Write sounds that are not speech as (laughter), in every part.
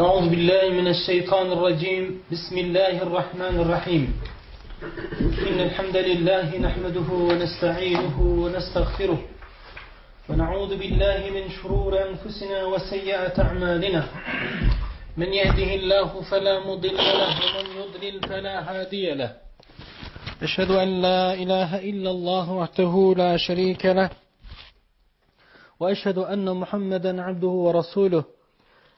أعوذ بالله من الشيطان الرجيم. بسم الله الرحمن الرحيم. إن الحمد لله نحمده ونستعينه ونستغفره ونعوذ بالله من شرور أنفسنا وسيئات أعمالنا. من يهده الله فلا مضل له ومن يضلل فلا هادي له. أشهد أن لا إله إلا الله وحده لا شريك له. وأشهد أن محمدا عبده ورسوله.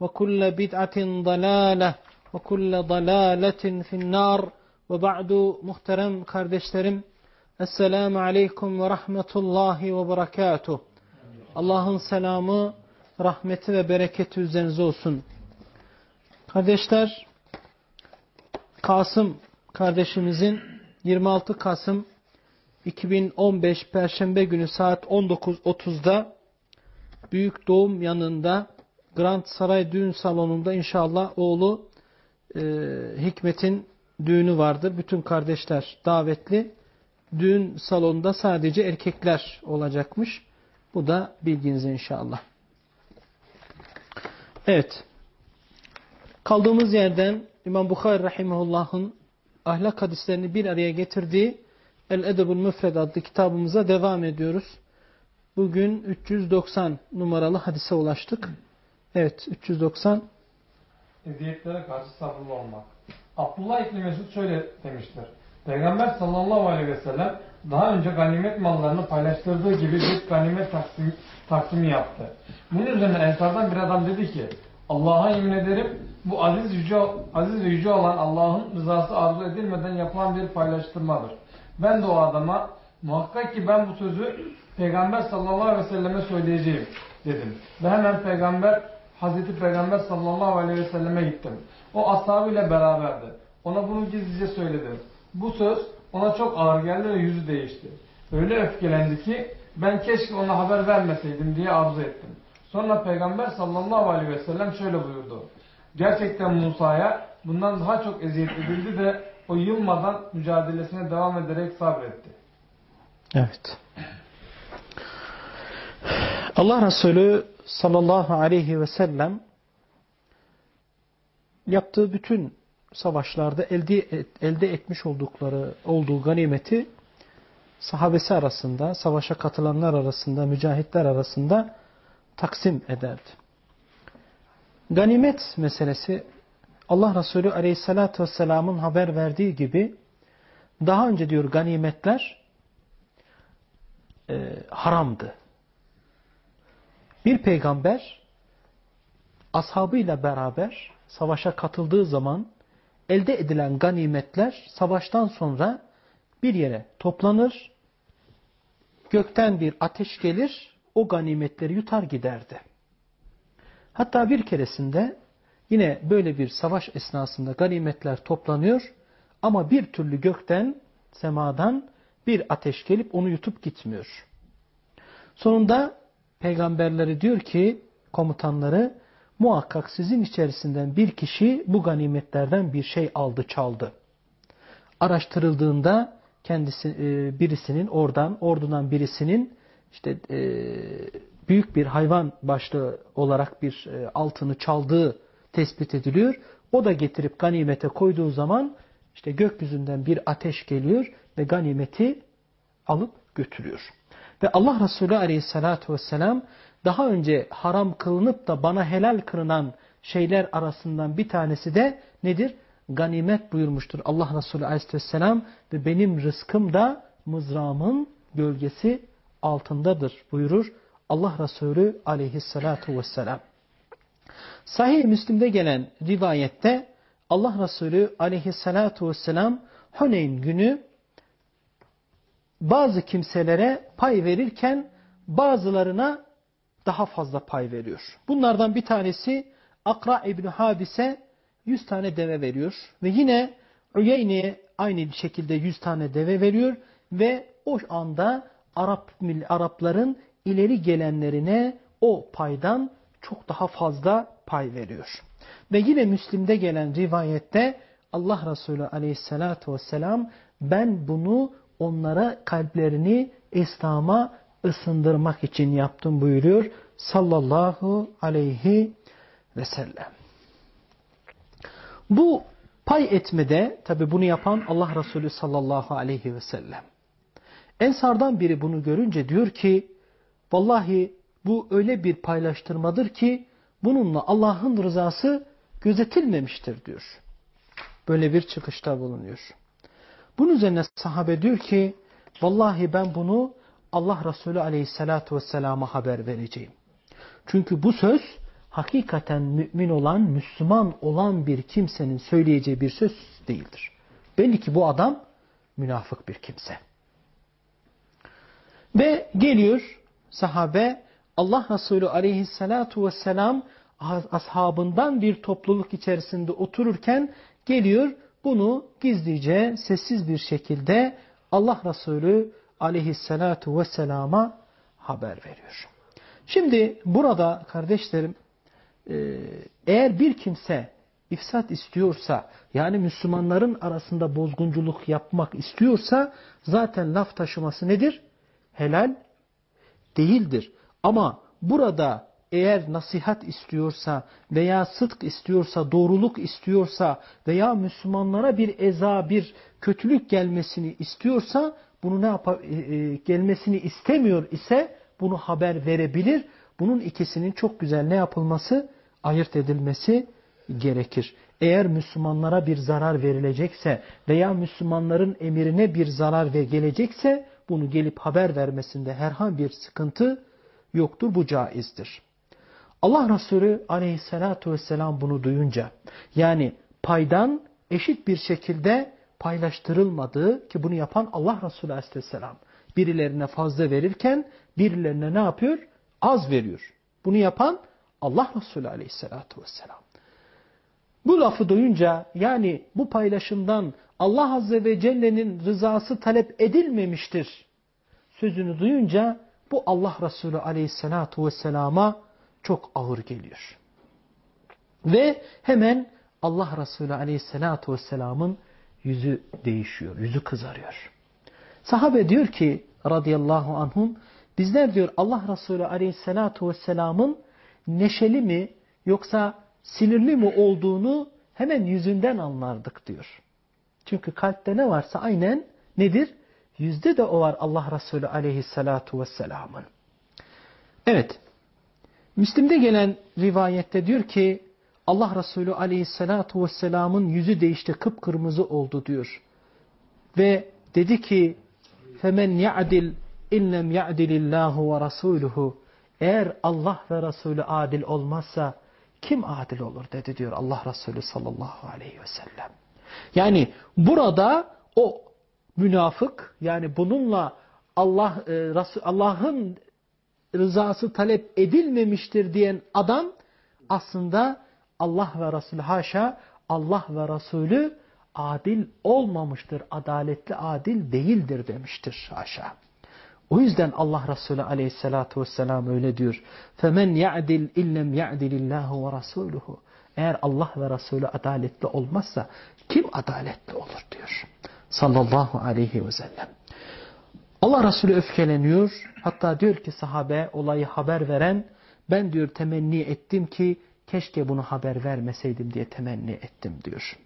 وكل بدعة ضلالة وكل ضلالة في النار وبعد muhterem kardeşlerim Esselamu Aleyküm ve Rahmetullahi ve Berekatuh Allah'ın selamı, rahmeti ve bereketi üzerinize olsun. Kardeşler, Kasım kardeşimizin 26 Kasım 2015 Perşembe günü saat 19.30'da Büyük Doğum yanında Grand Saray Düğün Salonu'nda inşallah oğlu e, Hikmet'in düğünü vardır. Bütün kardeşler davetli. Düğün salonunda sadece erkekler olacakmış. Bu da bilginiz inşallah. Evet. Kaldığımız yerden İmam Bukhari Rahimahullah'ın ahlak hadislerini bir araya getirdiği El-Edebul Müfred adlı kitabımıza devam ediyoruz. Bugün 390 numaralı hadise ulaştık. Evet 390. Eziyetlere karşı sabırlı olmak. Abdullah İbni Mesud şöyle demiştir. Peygamber sallallahu aleyhi ve sellem daha önce ganimet mallarını paylaştırdığı gibi bir ganimet taksim, taksimi yaptı. Bunun üzerine Ensar'dan bir adam dedi ki Allah'a yemin ederim bu aziz, yüce, aziz ve yüce olan Allah'ın rızası arzu edilmeden yapılan bir paylaştırmadır. Ben de o adama muhakkak ki ben bu sözü Peygamber sallallahu aleyhi ve selleme söyleyeceğim dedim. Ve hemen Peygamber Hazreti Peygamber sallallahu aleyhi ve selleme gittim. O ashabıyla beraberdi. Ona bunu gizlice söyledim. Bu söz ona çok ağır geldi ve yüzü değişti. Öyle öfkelendi ki ben keşke ona haber vermeseydim diye arzu ettim. Sonra Peygamber sallallahu aleyhi ve sellem şöyle buyurdu. Gerçekten Musa'ya bundan daha çok eziyet edildi de o yılmadan mücadelesine devam ederek sabretti. Evet. Allah Resulü sallallahu aleyhi ve sellem yaptığı bütün savaşlarda elde, et, elde etmiş oldukları olduğu ganimeti sahabesi arasında, savaşa katılanlar arasında, mücahitler arasında taksim ederdi. Ganimet meselesi Allah Resulü aleyhissalatü vesselamın haber verdiği gibi daha önce diyor ganimetler e, haramdı. Bir peygamber ashabıyla beraber savaşa katıldığı zaman elde edilen ganimetler savaştan sonra bir yere toplanır, gökten bir ateş gelir, o ganimetleri yutar giderdi. Hatta bir keresinde yine böyle bir savaş esnasında ganimetler toplanıyor ama bir türlü gökten, semadan bir ateş gelip onu yutup gitmiyor. Sonunda peygamberleri diyor ki komutanları muhakkak sizin içerisinden bir kişi bu ganimetlerden bir şey aldı çaldı. Araştırıldığında kendisi e, birisinin oradan ordudan birisinin işte e, büyük bir hayvan başlığı olarak bir e, altını çaldığı tespit ediliyor. O da getirip ganimete koyduğu zaman işte gökyüzünden bir ateş geliyor ve ganimeti alıp götürüyor. Ve Allah Resulü aleyhissalatü vesselam daha önce haram kılınıp da bana helal kılınan şeyler arasından bir tanesi de nedir? ganimet buyurmuştur Allah Resulü Aleyhisselam ve benim rızkım da mızrağımın gölgesi altındadır buyurur Allah Resulü Aleyhisselatu Vesselam. Sahih Müslim'de gelen rivayette Allah Resulü Aleyhisselatu Vesselam Huneyn günü bazı kimselere pay verirken bazılarına daha fazla pay veriyor. Bunlardan bir tanesi Akra İbni Habis'e 100 tane deve veriyor. Ve yine Uyeyne'ye aynı şekilde 100 tane deve veriyor. Ve o anda Arap Arapların ileri gelenlerine o paydan çok daha fazla pay veriyor. Ve yine Müslim'de gelen rivayette Allah Resulü aleyhissalatu vesselam ben bunu onlara kalplerini İslam'a ısındırmak için yaptım buyuruyor sallallahu aleyhi ve sellem. Bu pay etmede tabi bunu yapan Allah Resulü sallallahu aleyhi ve sellem. Ensardan biri bunu görünce diyor ki vallahi bu öyle bir paylaştırmadır ki bununla Allah'ın rızası gözetilmemiştir diyor. Böyle bir çıkışta bulunuyor. Bunun üzerine sahabe diyor ki vallahi ben bunu Allah Resulü aleyhissalatu vesselama haber vereceğim. Çünkü bu söz hakikaten mümin olan, Müslüman olan bir kimsenin söyleyeceği bir söz değildir. Belli ki bu adam münafık bir kimse. Ve geliyor sahabe Allah Resulü aleyhissalatu vesselam ashabından bir topluluk içerisinde otururken geliyor bunu gizlice sessiz bir şekilde Allah Resulü aleyhissalatu vesselama haber veriyor. Şimdi burada kardeşlerim e, eğer bir kimse ifsat istiyorsa yani Müslümanların arasında bozgunculuk yapmak istiyorsa zaten laf taşıması nedir? Helal değildir. Ama burada eğer nasihat istiyorsa veya sıdk istiyorsa, doğruluk istiyorsa veya Müslümanlara bir eza, bir kötülük gelmesini istiyorsa bunu ne yapar, e, e, gelmesini istemiyor ise bunu haber verebilir. Bunun ikisinin çok güzel ne yapılması? Ayırt edilmesi gerekir. Eğer Müslümanlara bir zarar verilecekse veya Müslümanların emirine bir zarar ve gelecekse bunu gelip haber vermesinde herhangi bir sıkıntı yoktur. Bu caizdir. Allah Resulü aleyhissalatu vesselam bunu duyunca yani paydan eşit bir şekilde paylaştırılmadığı ki bunu yapan Allah Resulü aleyhisselam birilerine fazla verirken birilerine ne yapıyor? Az veriyor. Bunu yapan Allah Resulü aleyhissalatu vesselam. Bu lafı duyunca yani bu paylaşımdan Allah Azze ve Celle'nin rızası talep edilmemiştir sözünü duyunca bu Allah Resulü aleyhissalatu vesselama çok ağır geliyor. Ve hemen Allah Resulü aleyhissalatu vesselamın yüzü değişiyor, yüzü kızarıyor. Sahabe diyor ki radıyallahu anhum bizler diyor Allah Resulü aleyhissalatu vesselamın neşeli mi yoksa sinirli mi olduğunu hemen yüzünden anlardık diyor. Çünkü kalpte ne varsa aynen nedir? Yüzde de o var Allah Resulü aleyhissalatu vesselamın. Evet. Müslim'de gelen rivayette diyor ki Allah Resulü aleyhissalatu vesselamın yüzü değişti kıpkırmızı oldu diyor. Ve dedi ki femen ya'dil inlem ya'dilillahu ve rasuluhu eğer Allah ve Resulü adil olmazsa kim adil olur dedi diyor Allah Resulü sallallahu aleyhi ve sellem. Yani burada o münafık yani bununla Allah e, Allah'ın rızası talep edilmemiştir diyen adam aslında Allah ve Resulü haşa Allah ve Resulü adil olmamıştır, adaletli adil değildir demiştir haşa. O yüzden Allah Resulü aleyhissalatu vesselam öyle diyor. فَمَنْ يَعْدِلْ اِلَّمْ يَعْدِلِ اللّٰهُ وَرَسُولُهُ Eğer Allah ve Resulü adaletli olmazsa kim adaletli olur diyor. Sallallahu aleyhi ve sellem. Allah Resulü öfkeleniyor. Hatta diyor ki sahabe olayı haber veren ben diyor temenni ettim ki keşke bunu haber vermeseydim diye temenni ettim diyor.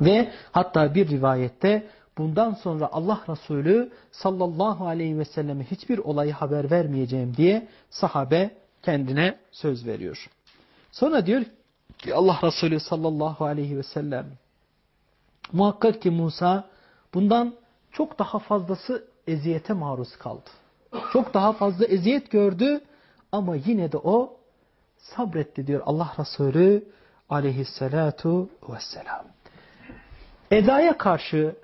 Ve hatta bir rivayette bundan sonra Allah Resulü sallallahu aleyhi ve selleme hiçbir olayı haber vermeyeceğim diye sahabe kendine söz veriyor. Sonra diyor ki Allah Resulü sallallahu aleyhi ve sellem Muhakkak ki Musa bundan çok daha fazlası eziyete maruz kaldı. Çok daha fazla eziyet gördü ama yine de o sabretti diyor Allah Resulü aleyhissalatu vesselam. Edaya karşı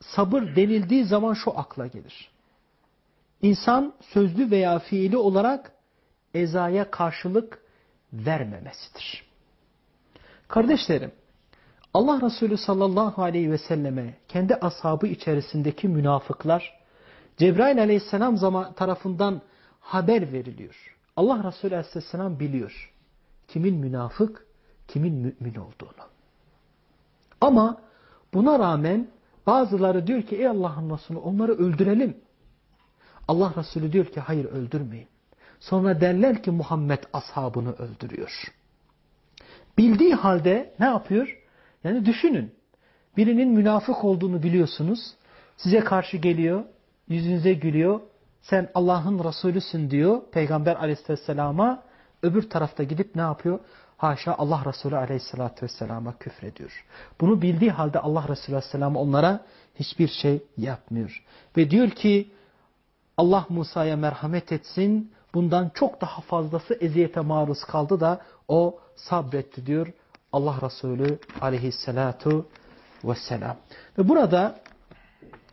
sabır denildiği zaman şu akla gelir. İnsan sözlü veya fiili olarak ezaya karşılık vermemesidir. Kardeşlerim, Allah Resulü sallallahu aleyhi ve selleme kendi ashabı içerisindeki münafıklar Cebrail aleyhisselam zaman tarafından haber veriliyor. Allah Resulü aleyhisselam biliyor kimin münafık, kimin mümin olduğunu. Ama buna rağmen bazıları diyor ki ey Allah'ın Resulü onları öldürelim. Allah Resulü diyor ki hayır öldürmeyin. Sonra derler ki Muhammed ashabını öldürüyor. Bildiği halde ne yapıyor? Yani düşünün. Birinin münafık olduğunu biliyorsunuz. Size karşı geliyor. Yüzünüze gülüyor. Sen Allah'ın Resulüsün diyor. Peygamber aleyhisselam'a. Öbür tarafta gidip ne yapıyor? Haşa Allah Resulü aleyhissalatü vesselama küfrediyor. Bunu bildiği halde Allah Resulü aleyhisselam onlara hiçbir şey yapmıyor. Ve diyor ki Allah Musa'ya merhamet etsin. Bundan çok daha fazlası eziyete maruz kaldı da o sabretti diyor Allah Resulü aleyhissalatu vesselam. Ve burada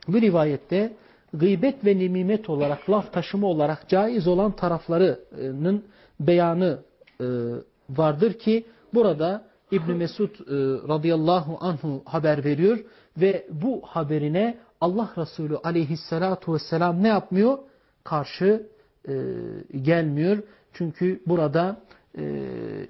bu rivayette gıybet ve nemimet olarak, laf taşıma olarak caiz olan taraflarının beyanı e, vardır ki burada İbn Mesud e, radıyallahu anhu haber veriyor ve bu haberine Allah Resulü aleyhissalatu vesselam ne yapmıyor? Karşı e, gelmiyor. Çünkü burada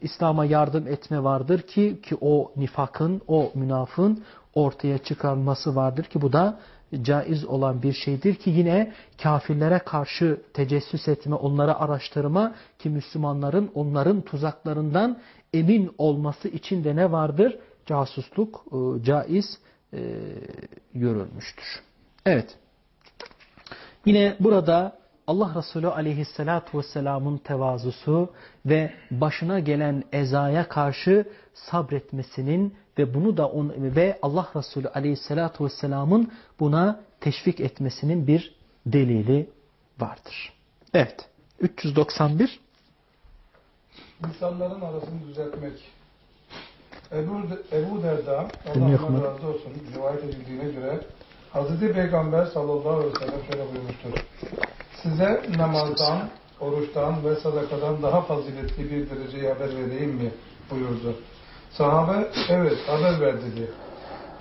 İslam'a yardım etme vardır ki ki o nifakın, o münafın ortaya çıkarılması vardır ki bu da caiz olan bir şeydir ki yine kafirlere karşı tecessüs etme, onları araştırma ki Müslümanların onların tuzaklarından emin olması için de ne vardır? Casusluk e, caiz e, görülmüştür. Evet. Yine burada Allah Resulü aleyhissalatu vesselamın tevazusu ve başına gelen ezaya karşı sabretmesinin ve bunu da on, ve Allah Resulü aleyhissalatu vesselamın buna teşvik etmesinin bir delili vardır. Evet. 391 İnsanların arasını düzeltmek. Ebu, Ebu Derda, Allah razı olsun, rivayet edildiğine göre Hazreti Peygamber sallallahu aleyhi ve sellem şöyle buyurmuştur. Size namazdan, oruçtan ve sadakadan daha faziletli bir dereceyi haber vereyim mi? buyurdu. Sahabe evet haber ver dedi.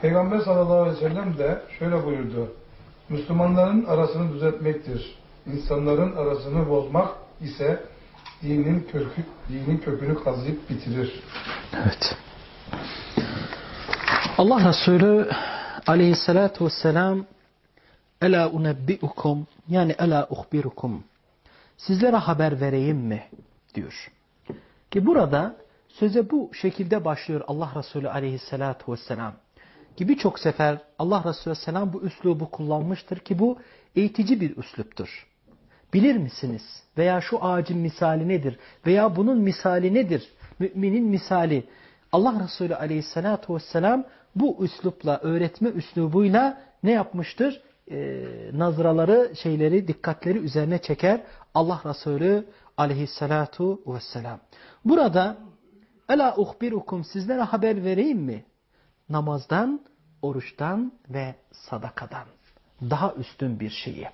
Peygamber sallallahu aleyhi ve sellem de şöyle buyurdu. Müslümanların arasını düzeltmektir. İnsanların arasını bozmak ise dinin, kökü, dinin kökünü kazıyıp bitirir. Evet. Allah Resulü aleyhissalatu vesselam Ela unebbi'ukum yani ela uhbirukum. Sizlere haber vereyim mi? diyor. Ki burada söze bu şekilde başlıyor Allah Resulü aleyhissalatu vesselam. Ki birçok sefer Allah Resulü aleyhisselam bu üslubu kullanmıştır ki bu eğitici bir üsluptur. Bilir misiniz? Veya şu ağacın misali nedir? Veya bunun misali nedir? Müminin misali. Allah Resulü aleyhissalatu vesselam bu üslupla, öğretme üslubuyla ne yapmıştır? E, nazraları, şeyleri, dikkatleri üzerine çeker Allah Resulü aleyhissalatu vesselam. Burada Ela uhbirukum sizlere haber vereyim mi? Namazdan, oruçtan ve sadakadan. Daha üstün bir şeyi.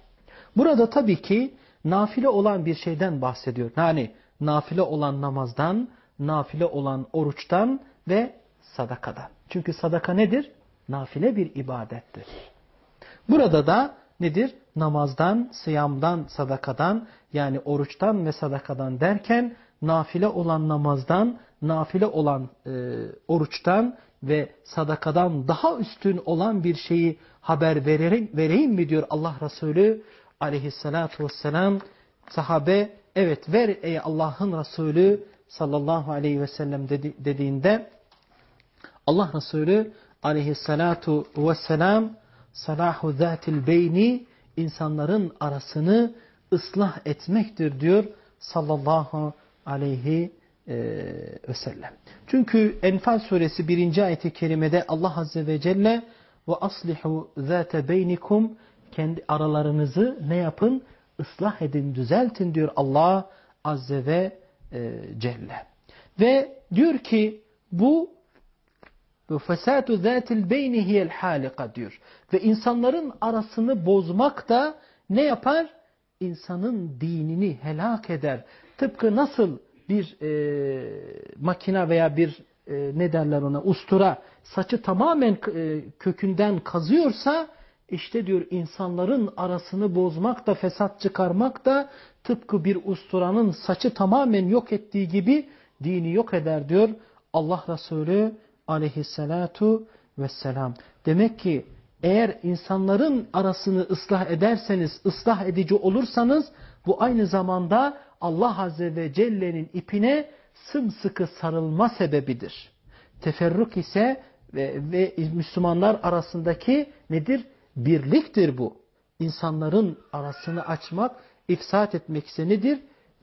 Burada tabii ki nafile olan bir şeyden bahsediyor. Yani nafile olan namazdan, nafile olan oruçtan ve sadakadan. Çünkü sadaka nedir? Nafile bir ibadettir. Burada da nedir? Namazdan, sıyamdan, sadakadan yani oruçtan ve sadakadan derken nafile olan namazdan, nafile olan e, oruçtan ve sadakadan daha üstün olan bir şeyi haber vereyim, vereyim mi diyor Allah Resulü aleyhissalatu vesselam. Sahabe evet ver ey Allah'ın Resulü sallallahu aleyhi ve sellem dedi, dediğinde Allah Resulü aleyhissalatu vesselam salahu zatil beyni insanların arasını ıslah etmektir diyor sallallahu aleyhi e, ve sellem. Çünkü Enfal suresi 1. ayeti kerimede Allah azze ve celle ve aslihu zate beynikum kendi aralarınızı ne yapın? Islah edin, düzeltin diyor Allah azze ve e, celle. Ve diyor ki bu fesatu zatil beyni hiyel halika diyor. Ve insanların arasını bozmak da ne yapar? İnsanın dinini helak eder. Tıpkı nasıl bir e, makina veya bir e, ne derler ona ustura saçı tamamen e, kökünden kazıyorsa işte diyor insanların arasını bozmak da fesat çıkarmak da tıpkı bir usturanın saçı tamamen yok ettiği gibi dini yok eder diyor Allah Resulü aleyhissalatu vesselam. Demek ki eğer insanların arasını ıslah ederseniz, ıslah edici olursanız bu aynı zamanda Allah Azze ve Celle'nin ipine sımsıkı sarılma sebebidir. Teferruk ise ve, ve Müslümanlar arasındaki nedir? Birliktir bu. İnsanların arasını açmak, ifsat etmek ise nedir?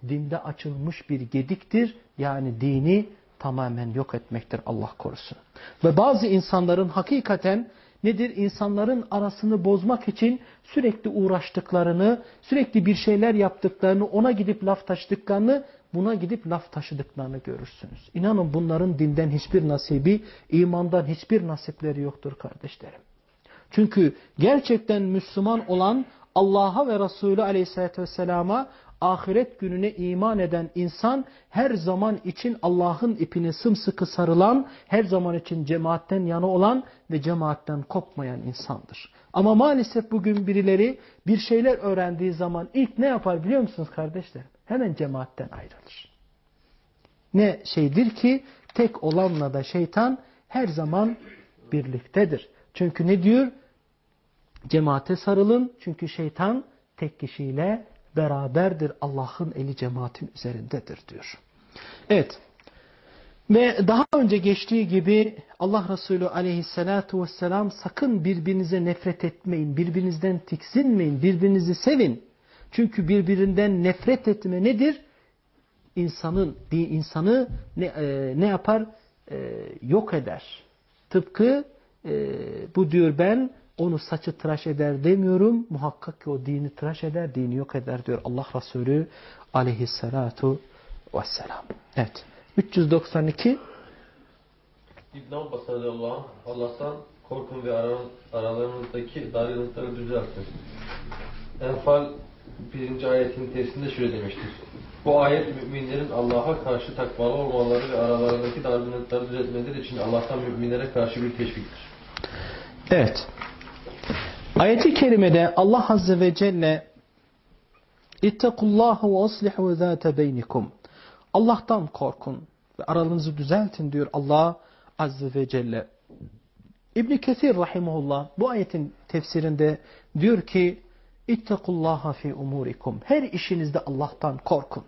Dinde açılmış bir gediktir. Yani dini tamamen yok etmektir Allah korusun. Ve bazı insanların hakikaten nedir? İnsanların arasını bozmak için sürekli uğraştıklarını, sürekli bir şeyler yaptıklarını, ona gidip laf taşıdıklarını, buna gidip laf taşıdıklarını görürsünüz. İnanın bunların dinden hiçbir nasibi, imandan hiçbir nasipleri yoktur kardeşlerim. Çünkü gerçekten Müslüman olan Allah'a ve Resulü Aleyhisselatü Vesselam'a ahiret gününe iman eden insan her zaman için Allah'ın ipine sımsıkı sarılan, her zaman için cemaatten yana olan ve cemaatten kopmayan insandır. Ama maalesef bugün birileri bir şeyler öğrendiği zaman ilk ne yapar biliyor musunuz kardeşler? Hemen cemaatten ayrılır. Ne şeydir ki tek olanla da şeytan her zaman birliktedir. Çünkü ne diyor? Cemaate sarılın çünkü şeytan tek kişiyle beraberdir. Allah'ın eli cemaatin üzerindedir diyor. Evet. Ve daha önce geçtiği gibi Allah Resulü aleyhissalatu vesselam sakın birbirinize nefret etmeyin, birbirinizden tiksinmeyin, birbirinizi sevin. Çünkü birbirinden nefret etme nedir? İnsanın, bir insanı ne, e, ne yapar? E, yok eder. Tıpkı e, bu diyor ben onu saçı tıraş eder demiyorum. Muhakkak ki o dini tıraş eder, dini yok eder diyor Allah Resulü aleyhissalatu vesselam. Evet. 392 İbn Abbas radıyallahu Allah'tan korkun ve aralarınızdaki dargınlıkları düzeltin. Enfal 1. ayetin tefsirinde şöyle demiştir. Bu ayet müminlerin Allah'a karşı takvalı olmaları ve aralarındaki dargınlıkları düzeltmeleri için Allah'tan müminlere karşı bir teşviktir. Evet. Ayeti kerimede Allah Azze ve Celle İttekullaha ve aslihu zâte beynikum. Allah'tan korkun ve aralarınızı düzeltin diyor Allah Azze ve Celle. İbn Kesir rahimehullah bu ayetin tefsirinde diyor ki İttekullaha fi umurikum. Her işinizde Allah'tan korkun.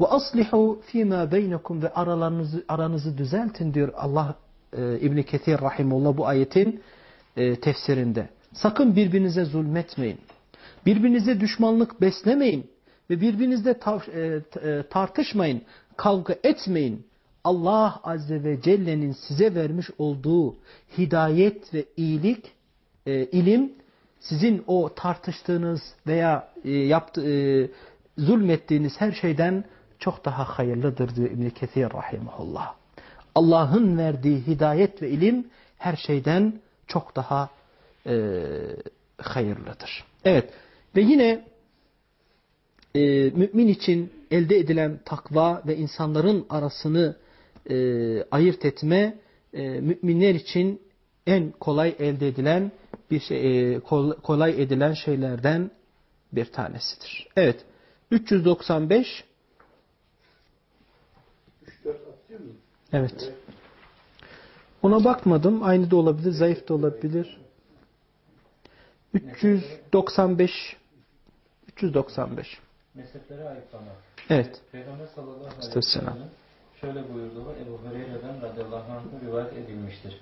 Ve aslihu fîmâ beynekum ve aralarınızı, aranızı düzeltin diyor Allah e, İbn Kesir rahimehullah bu ayetin e, tefsirinde. Sakın birbirinize zulmetmeyin. Birbirinize düşmanlık beslemeyin. Ve birbirinizle e, e, tartışmayın. Kavga etmeyin. Allah Azze ve Celle'nin size vermiş olduğu hidayet ve iyilik, e, ilim sizin o tartıştığınız veya e, yaptı, e, zulmettiğiniz her şeyden çok daha hayırlıdır diyor İbn-i Kethir Rahimahullah. Allah'ın verdiği hidayet ve ilim her şeyden çok daha e, hayırlıdır. Evet ve yine e, mümin için elde edilen takva ve insanların arasını e, ayırt etme e, müminler için en kolay elde edilen bir şey, e, kolay edilen şeylerden bir tanesidir. Evet 395 Evet. Ona bakmadım. Aynı da olabilir, zayıf da olabilir. 395 395 Mezheplere ayıplama. Evet. Peygamber sallallahu aleyhi ve sellem şöyle buyurduğu Ebu Hureyre'den radıyallahu anh rivayet edilmiştir.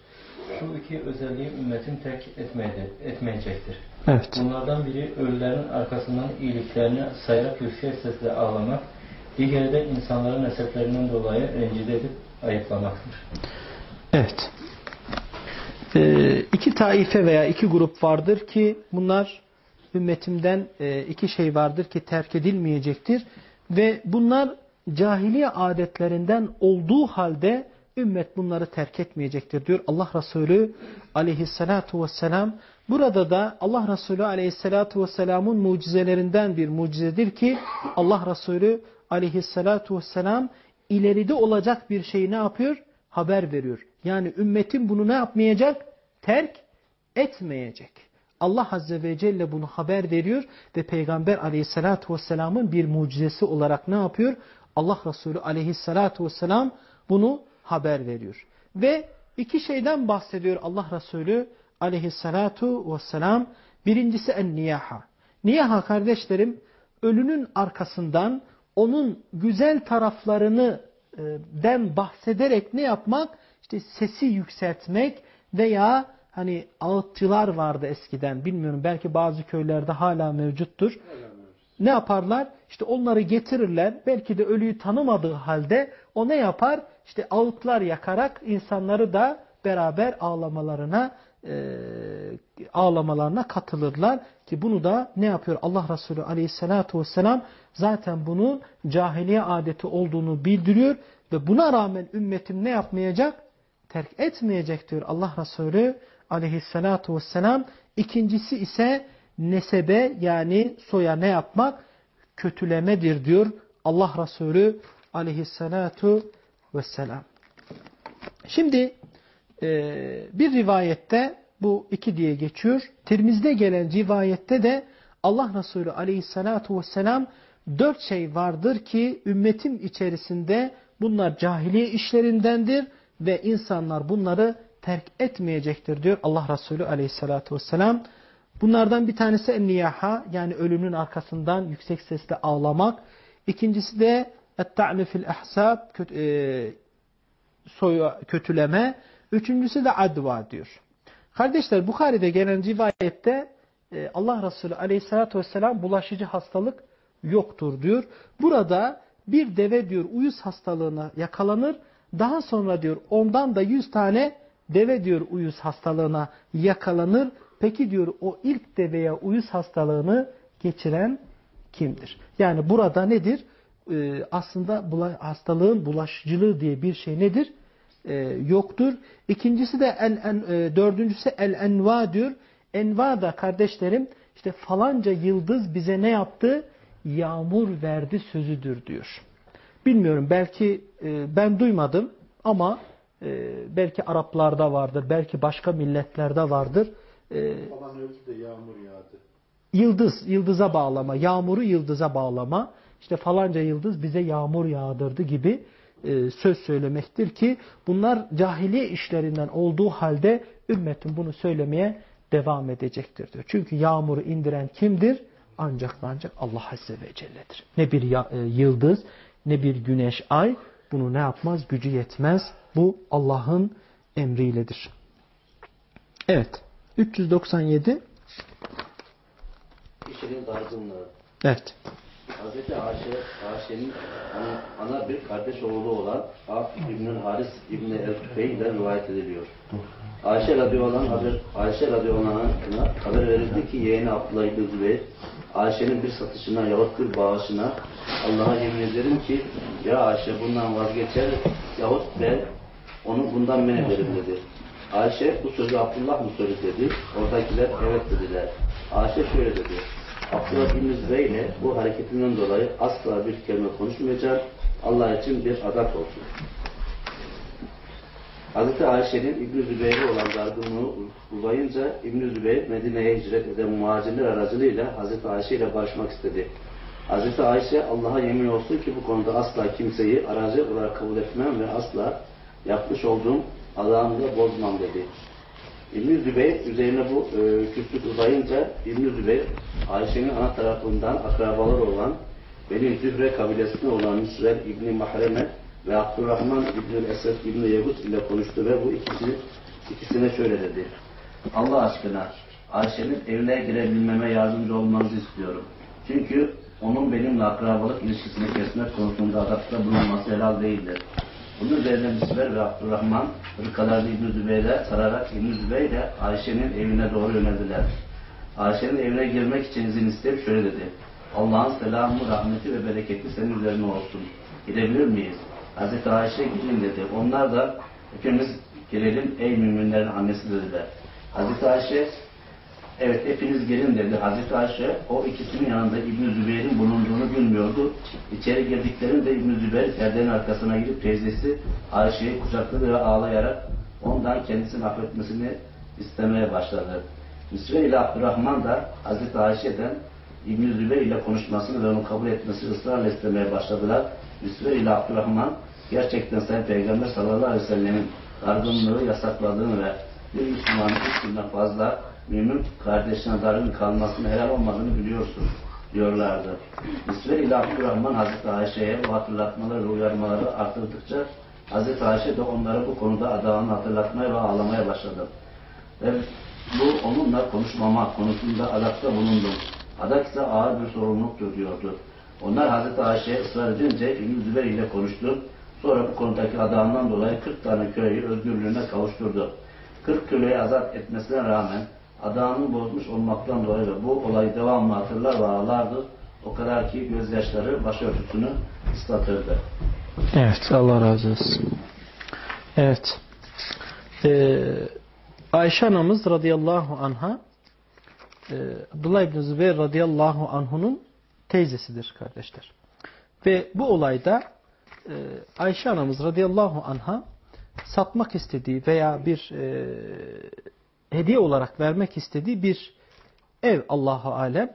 Şu iki özelliği ümmetin tek etmeyecek, etmeyecektir. Evet. Bunlardan biri ölülerin arkasından iyiliklerini sayarak yüksek sesle ağlamak, Diğeri de insanların neseplerinden dolayı rencide edip ayıplamaktır. Evet. Ee, iki taife veya iki grup vardır ki bunlar ümmetimden e, iki şey vardır ki terk edilmeyecektir. Ve bunlar cahiliye adetlerinden olduğu halde ümmet bunları terk etmeyecektir diyor Allah Resulü aleyhissalatu vesselam. Burada da Allah Resulü aleyhissalatu vesselamın mucizelerinden bir mucizedir ki Allah Resulü aleyhissalatu vesselam ileride olacak bir şeyi ne yapıyor? Haber veriyor. Yani ümmetin bunu ne yapmayacak? Terk etmeyecek. Allah Azze ve Celle bunu haber veriyor ve Peygamber aleyhissalatu vesselamın bir mucizesi olarak ne yapıyor? Allah Resulü aleyhissalatu vesselam bunu haber veriyor. Ve iki şeyden bahsediyor Allah Resulü aleyhissalatu vesselam. Birincisi en niyaha. Niyaha kardeşlerim ölünün arkasından onun güzel taraflarını e, den bahsederek ne yapmak? İşte sesi yükseltmek veya hani ağıtçılar vardı eskiden. Bilmiyorum belki bazı köylerde hala mevcuttur. Ne yaparlar? İşte onları getirirler. Belki de ölüyü tanımadığı halde o ne yapar? İşte ağıtlar yakarak insanları da beraber ağlamalarına e, ağlamalarına katılırlar. Ki bunu da ne yapıyor? Allah Resulü aleyhissalatu vesselam zaten bunun cahiliye adeti olduğunu bildiriyor. Ve buna rağmen ümmetim ne yapmayacak? Terk etmeyecek diyor Allah Resulü aleyhissalatu vesselam. İkincisi ise nesebe yani soya ne yapmak? Kötülemedir diyor Allah Resulü aleyhissalatu vesselam. Şimdi e, bir rivayette bu iki diye geçiyor. Tirmiz'de gelen rivayette de Allah Resulü aleyhissalatu vesselam dört şey vardır ki ümmetim içerisinde bunlar cahiliye işlerindendir ve insanlar bunları terk etmeyecektir diyor Allah Resulü aleyhissalatu vesselam. Bunlardan bir tanesi en-niyaha yani ölünün arkasından yüksek sesle ağlamak. İkincisi de et-ta'nu fil ahsab soyu kötüleme. Üçüncüsü de adva diyor. Kardeşler Bukhari'de gelen rivayette e, Allah Resulü aleyhissalatü vesselam bulaşıcı hastalık yoktur diyor. Burada bir deve diyor uyuz hastalığına yakalanır. Daha sonra diyor ondan da yüz tane deve diyor uyuz hastalığına yakalanır. Peki diyor o ilk deveye uyuz hastalığını geçiren kimdir? Yani burada nedir? Ee, aslında hastalığın bulaşıcılığı diye bir şey nedir? Ee, yoktur. İkincisi de el, en, e, dördüncüsü el enva diyor. Enva da kardeşlerim işte falanca yıldız bize ne yaptı? Yağmur verdi sözüdür diyor. Bilmiyorum belki e, ben duymadım ama e, belki Araplarda vardır, belki başka milletlerde vardır. E, Falan öldü de yağmur yağdı. Yıldız, yıldıza bağlama, yağmuru yıldıza bağlama. İşte falanca yıldız bize yağmur yağdırdı gibi e, söz söylemektir ki bunlar cahiliye işlerinden olduğu halde ümmetin bunu söylemeye devam edecektir diyor. Çünkü yağmuru indiren kimdir? Ancak ancak Allah Azze ve Celle'dir. Ne bir yıldız, ne bir güneş, ay bunu ne yapmaz? Gücü yetmez. Bu Allah'ın emriyledir. Evet. 397 kişinin dargınlığı. Evet. Hz. Ayşe, Ayşe'nin ana, ana bir kardeş oğlu olan Af İbnül Haris İbni El-Tüfey ile rivayet ediliyor. Ayşe radıyallahu anh, haber, Ayşe radıyallahu anh'a haber verildi ki yeğeni Abdullah İbni Zübeyir, Ayşe'nin bir satışına yahut bir bağışına Allah'a yemin ederim ki ya Ayşe bundan vazgeçer yahut ben onu bundan men ederim dedi. Ayşe bu sözü Abdullah mı söyledi dedi. Oradakiler evet dediler. Ayşe şöyle dedi. Abdullah bin Zübeyir'le bu hareketinden dolayı asla bir kelime konuşmayacağım. Allah için bir adak olsun. Hazreti Ayşe'nin İbn-i Zübeyir'e olan dargınlığı uzayınca İbn-i Zübeyir Medine'ye hicret eden muhacirler aracılığıyla Hazreti Ayşe ile barışmak istedi. Hazreti Ayşe Allah'a yemin olsun ki bu konuda asla kimseyi aracı olarak kabul etmem ve asla yapmış olduğum adamını bozmam dedi. İbn-i Zübeyir üzerine bu e, küslük uzayınca İbn-i Zübeyir Ayşe'nin ana tarafından akrabalar olan Beni Zühre kabilesinde olan Müsrel İbni Mahreme ve Abdurrahman İbni Esed İbni Yevuz ile konuştu ve bu ikisi, ikisine şöyle dedi. Allah aşkına Ayşe'nin evine girebilmeme yardımcı olmanızı istiyorum. Çünkü onun benimle akrabalık ilişkisini kesmek konusunda adapta bulunması helal değildir. Bunun üzerine Müsver ve Abdurrahman Rıkalarlı İbn-i Zübeyir'e sararak İbn-i Zübeyir Ayşe'nin evine doğru yöneldiler. Ayşe'nin evine girmek için izin isteyip şöyle dedi. Allah'ın selamı, rahmeti ve bereketi senin üzerine olsun. Gidebilir miyiz? Hazreti Ayşe gidin dedi. Onlar da hepimiz girelim ey müminlerin annesi dediler. Hazreti Ayşe evet hepiniz gelin dedi. Hazreti Ayşe o ikisinin yanında İbn-i Zübeyir'in bulunduğunu bilmiyordu. İçeri girdiklerinde İbn-i Zübeyir perdenin arkasına gidip teyzesi Ayşe'yi kucakladı ve ağlayarak ondan kendisini affetmesini istemeye başladı. Müsve ile Abdurrahman da Hazreti Ayşe'den İbn-i Zübeyir ile konuşmasını ve onu kabul etmesini ısrarla istemeye başladılar. Müsve ile Abdurrahman gerçekten Sayın Peygamber sallallahu aleyhi ve sellemin dargınlığı yasakladığını ve bir Müslümanın üç günden fazla mümin kardeşine dargın kalmasının helal olmadığını biliyorsun diyorlardı. Müsve ile Abdurrahman Hazreti Ayşe'ye bu hatırlatmaları ve uyarmaları artırdıkça Hazreti Ayşe de onları bu konuda adağını hatırlatmaya ve ağlamaya başladı. Ve bu onunla konuşmama konusunda adakta bulundum. Adak ise ağır bir sorumluluktur diyordu. Onlar Hazreti Ayşe'ye ısrar edince İbn-i Zübeyir ile konuştu. Sonra bu konudaki adağından dolayı 40 tane köleyi özgürlüğüne kavuşturdu. 40 köleyi azat etmesine rağmen adağını bozmuş olmaktan dolayı ve bu olayı devamlı hatırlar ve ağlardı. O kadar ki gözyaşları başörtüsünü ıslatırdı. Evet Allah razı olsun. Evet. Ee, Ayşe anamız radıyallahu anha e, Abdullah İbni Zübeyir radıyallahu anhunun teyzesidir kardeşler. Ve bu olayda e, Ayşe anamız radıyallahu anha satmak istediği veya bir e, hediye olarak vermek istediği bir ev Allahu alem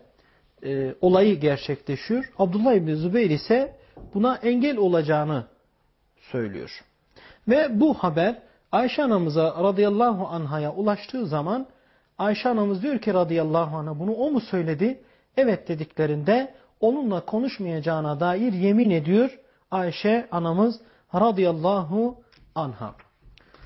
e, olayı gerçekleşiyor. Abdullah İbni Zübeyir ise buna engel olacağını söylüyor. Ve bu haber Ayşe anamıza radıyallahu anhaya ulaştığı zaman Ayşe anamız diyor ki radıyallahu anh'a bunu o mu söyledi? Evet dediklerinde onunla konuşmayacağına dair yemin ediyor Ayşe anamız radıyallahu anha.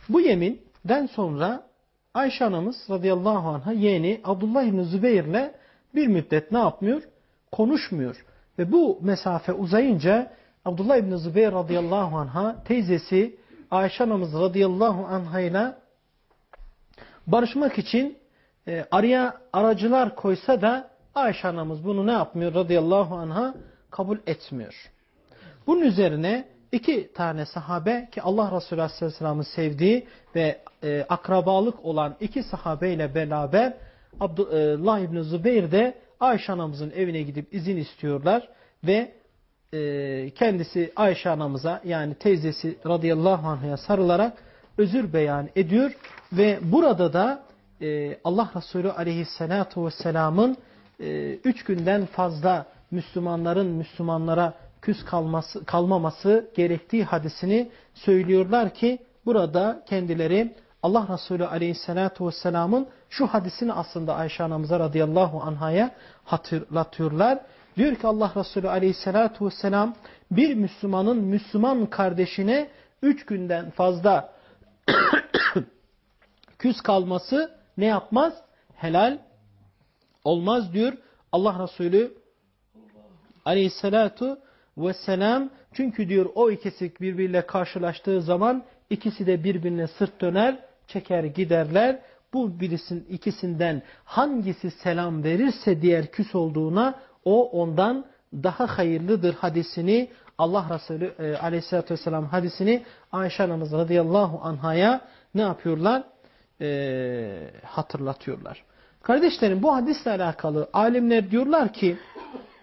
Bu yeminden sonra Ayşe anamız radıyallahu anh'a yeğeni Abdullah İbni Zübeyir'le bir müddet ne yapmıyor? Konuşmuyor. Ve bu mesafe uzayınca Abdullah İbni Zübeyir radıyallahu anh'a teyzesi Ayşe anamız radıyallahu anha ile barışmak için e, araya aracılar koysa da Ayşe anamız bunu ne yapmıyor radıyallahu anha kabul etmiyor. Bunun üzerine iki tane sahabe ki Allah Resulü Aleyhisselam'ın sevdiği ve e, akrabalık olan iki sahabeyle beraber Abdullah İbni Zübeyir de Ayşe anamızın evine gidip izin istiyorlar ve e, kendisi Ayşe anamıza yani teyzesi radıyallahu anh'a sarılarak özür beyan ediyor ve burada da e, Allah Resulü aleyhissalatu vesselamın e, üç günden fazla Müslümanların Müslümanlara küs kalması, kalmaması gerektiği hadisini söylüyorlar ki burada kendileri Allah Resulü aleyhissalatu vesselamın şu hadisini aslında Ayşe anamıza radıyallahu anhaya hatırlatıyorlar. Diyor ki Allah Resulü aleyhissalatu vesselam bir Müslümanın Müslüman kardeşine üç günden fazla (coughs) küs kalması ne yapmaz? Helal olmaz diyor Allah Resulü aleyhissalatu vesselam. Çünkü diyor o ikisi birbiriyle karşılaştığı zaman ikisi de birbirine sırt döner, çeker giderler. Bu birisinin ikisinden hangisi selam verirse diğer küs olduğuna o ondan daha hayırlıdır hadisini Allah Resulü e, aleyhissalatü vesselam hadisini Ayşe anamız radıyallahu anhaya ne yapıyorlar? E, hatırlatıyorlar. Kardeşlerim bu hadisle alakalı alimler diyorlar ki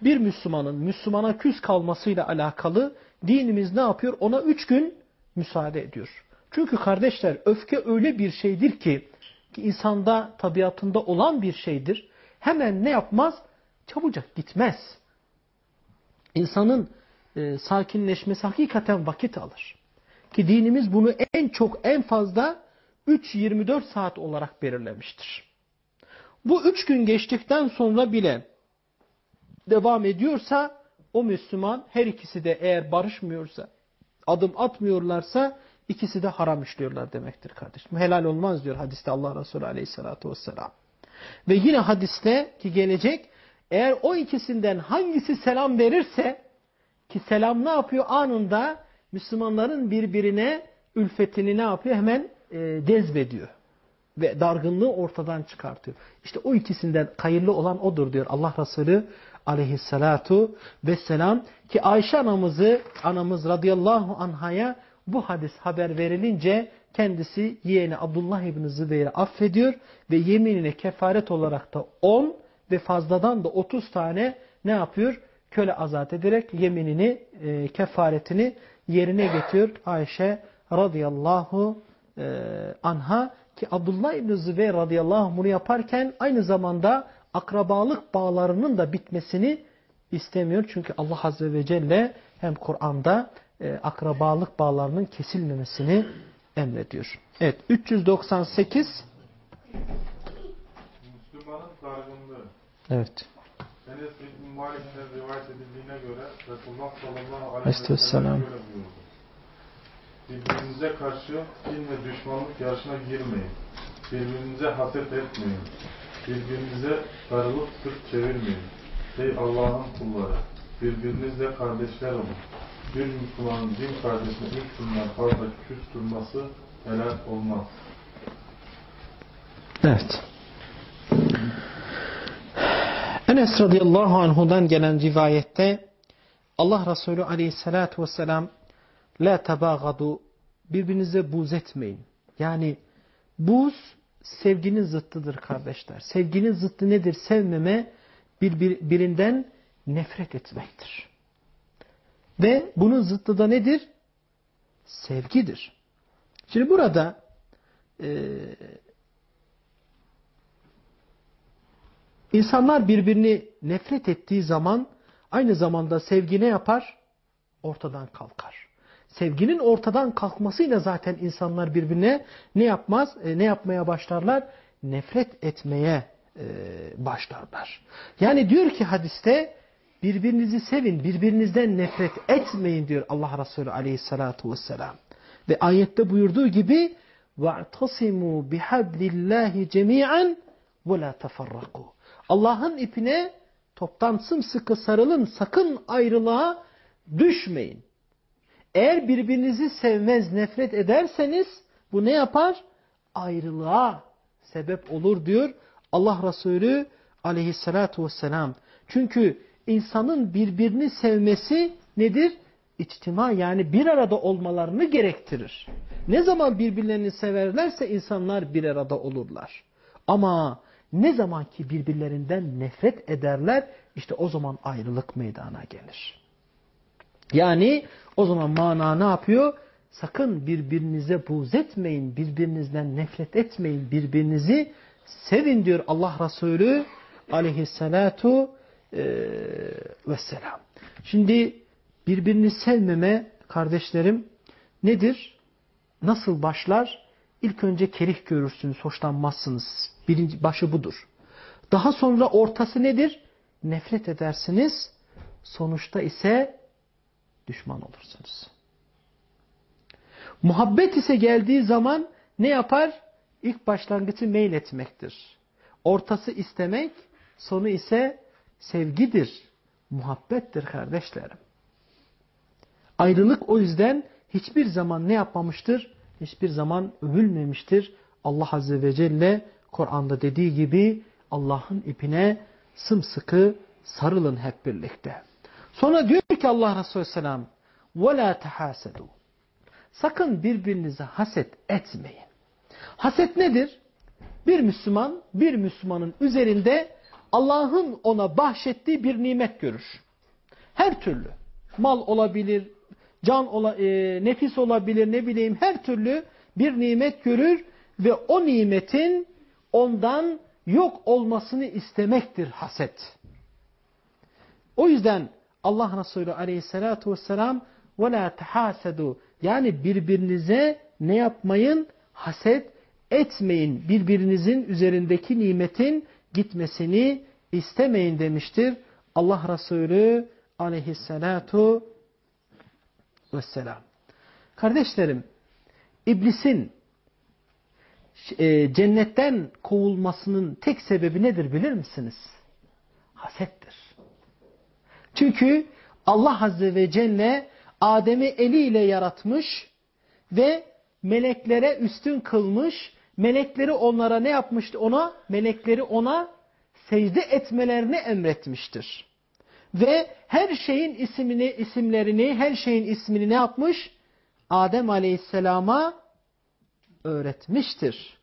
bir Müslümanın Müslümana küs kalmasıyla alakalı dinimiz ne yapıyor? Ona üç gün müsaade ediyor. Çünkü kardeşler öfke öyle bir şeydir ki, ki insanda tabiatında olan bir şeydir. Hemen ne yapmaz? Çabucak gitmez. İnsanın e, sakinleşmesi hakikaten vakit alır. Ki dinimiz bunu en çok en fazla 3-24 saat olarak belirlemiştir. Bu üç gün geçtikten sonra bile devam ediyorsa o Müslüman her ikisi de eğer barışmıyorsa, adım atmıyorlarsa ikisi de haram işliyorlar demektir kardeşim. Helal olmaz diyor hadiste Allah Resulü aleyhissalatü vesselam. Ve yine hadiste ki gelecek Eğer o ikisinden hangisi selam verirse ki selam ne yapıyor? Anında Müslümanların birbirine ülfetini ne yapıyor? Hemen e, cezbediyor. Ve dargınlığı ortadan çıkartıyor. İşte o ikisinden hayırlı olan odur diyor Allah Resulü aleyhissalatu vesselam. Ki Ayşe anamızı, anamız radıyallahu anhaya bu hadis haber verilince kendisi yeğeni Abdullah İbni Zübeyir'i affediyor ve yeminine kefaret olarak da 10 ve fazladan da 30 tane ne yapıyor? Köle azat ederek yeminini, e, kefaretini yerine getiriyor Ayşe radıyallahu e, anha ki Abdullah İbni Zübeyir radıyallahu anh bunu yaparken aynı zamanda akrabalık bağlarının da bitmesini istemiyor. Çünkü Allah Azze ve Celle hem Kur'an'da e, akrabalık bağlarının kesilmemesini emrediyor. Evet 398 Müslümanın dargınlığı. Evet. Enes İbn Malik'ten rivayet edildiğine göre Resulullah sallallahu aleyhi ve sellem. Birbirinize karşı kin ve düşmanlık yarışına girmeyin. Birbirinize haset etmeyin. Birbirinize darılıp sırt çevirmeyin. Ey Allah'ın kulları! Birbirinizle kardeşler olun. Bir Müslümanın din kardeşine üç günden fazla küs durması helal olmaz. Evet. Enes radıyallahu anhudan gelen rivayette Allah Resulü aleyhissalatu vesselam La tebagadu birbirinize buz etmeyin. Yani buz sevginin zıttıdır kardeşler. Sevginin zıttı nedir? Sevmeme bir, bir, birinden nefret etmektir. Ve bunun zıttı da nedir? Sevgidir. Şimdi burada e, insanlar birbirini nefret ettiği zaman aynı zamanda sevgi ne yapar? Ortadan kalkar Sevginin ortadan kalkmasıyla zaten insanlar birbirine ne yapmaz? E, ne yapmaya başlarlar? Nefret etmeye e, başlarlar. Yani diyor ki hadiste birbirinizi sevin, birbirinizden nefret etmeyin diyor Allah Resulü aleyhissalatu vesselam. Ve ayette buyurduğu gibi وَاَعْتَصِمُوا بِحَبْلِ اللّٰهِ جَمِيعًا وَلَا تَفَرَّقُوا Allah'ın ipine toptan sımsıkı sarılın, sakın ayrılığa düşmeyin. Eğer birbirinizi sevmez, nefret ederseniz bu ne yapar? Ayrılığa sebep olur diyor Allah Resulü aleyhissalatu vesselam. Çünkü insanın birbirini sevmesi nedir? İçtima yani bir arada olmalarını gerektirir. Ne zaman birbirlerini severlerse insanlar bir arada olurlar. Ama ne zaman ki birbirlerinden nefret ederler işte o zaman ayrılık meydana gelir. Yani o zaman mana ne yapıyor? Sakın birbirinize buğz etmeyin, birbirinizden nefret etmeyin, birbirinizi sevin diyor Allah Resulü aleyhissalatu e, vesselam. Şimdi birbirini sevmeme kardeşlerim nedir? Nasıl başlar? İlk önce kerih görürsünüz, hoşlanmazsınız. Birinci başı budur. Daha sonra ortası nedir? Nefret edersiniz. Sonuçta ise düşman olursunuz. Muhabbet ise geldiği zaman ne yapar? İlk başlangıcı meyil etmektir. Ortası istemek, sonu ise sevgidir. Muhabbettir kardeşlerim. Ayrılık o yüzden hiçbir zaman ne yapmamıştır? Hiçbir zaman övülmemiştir. Allah Azze ve Celle Kur'an'da dediği gibi Allah'ın ipine sımsıkı sarılın hep birlikte. Sonra diyor ki Allah Resulü Selam وَلَا تَحَاسَدُوا Sakın birbirinize haset etmeyin. Haset nedir? Bir Müslüman, bir Müslümanın üzerinde Allah'ın ona bahşettiği bir nimet görür. Her türlü. Mal olabilir, can ola, e, nefis olabilir, ne bileyim her türlü bir nimet görür ve o nimetin ondan yok olmasını istemektir haset. O yüzden Allah Resulü aleyhissalatu vesselam وَلَا تَحَاسَدُوا Yani birbirinize ne yapmayın? Haset etmeyin. Birbirinizin üzerindeki nimetin gitmesini istemeyin demiştir. Allah Resulü aleyhissalatu vesselam. Kardeşlerim, iblisin e, cennetten kovulmasının tek sebebi nedir bilir misiniz? Hasettir. Çünkü Allah Azze ve Celle Adem'i eliyle yaratmış ve meleklere üstün kılmış. Melekleri onlara ne yapmıştı? Ona melekleri ona secde etmelerini emretmiştir. Ve her şeyin ismini, isimlerini, her şeyin ismini ne yapmış? Adem Aleyhisselam'a öğretmiştir.